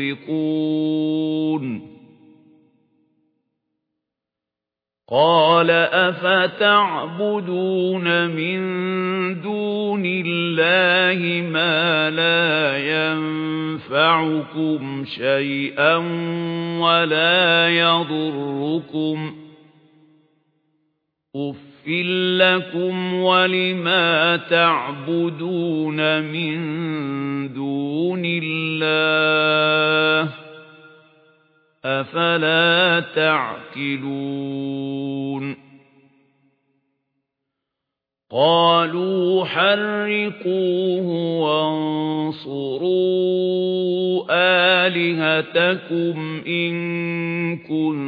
يَنطِقُونَ قَالَ أَفَتَعْبُدُونَ مِن دُونِ اللَّهِ مَا لَا يَنفَعُكُمْ شَيْئًا وَلَا يَضُرُّكُمْ أُفٍّ لَّكُمْ وَلِمَا تَعْبُدُونَ مِن دُونِ اللَّهِ أَفَلَا تَعْقِلُونَ قَالُوا حَرِّقُوهُ وَانصُرُوا آلِهَتَكُمْ إِن كُنتُمْ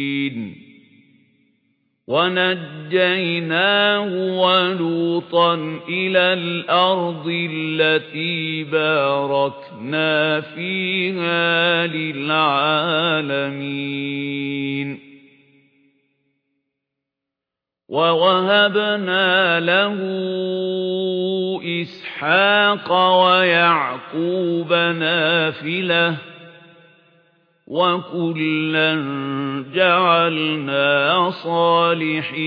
وَنَجَّيْنَاهُ وَلُوطًا إِلَى الْأَرْضِ الَّتِي بَارَكْنَا فِيهَا لِلْعَالَمِينَ. وَوَهَبْنَا لَهُ إِسْحَاقَ وَيَعْقُوبَ نَافِلَةً وَكُلًّا جَعَلْنَا صَالِحِينَ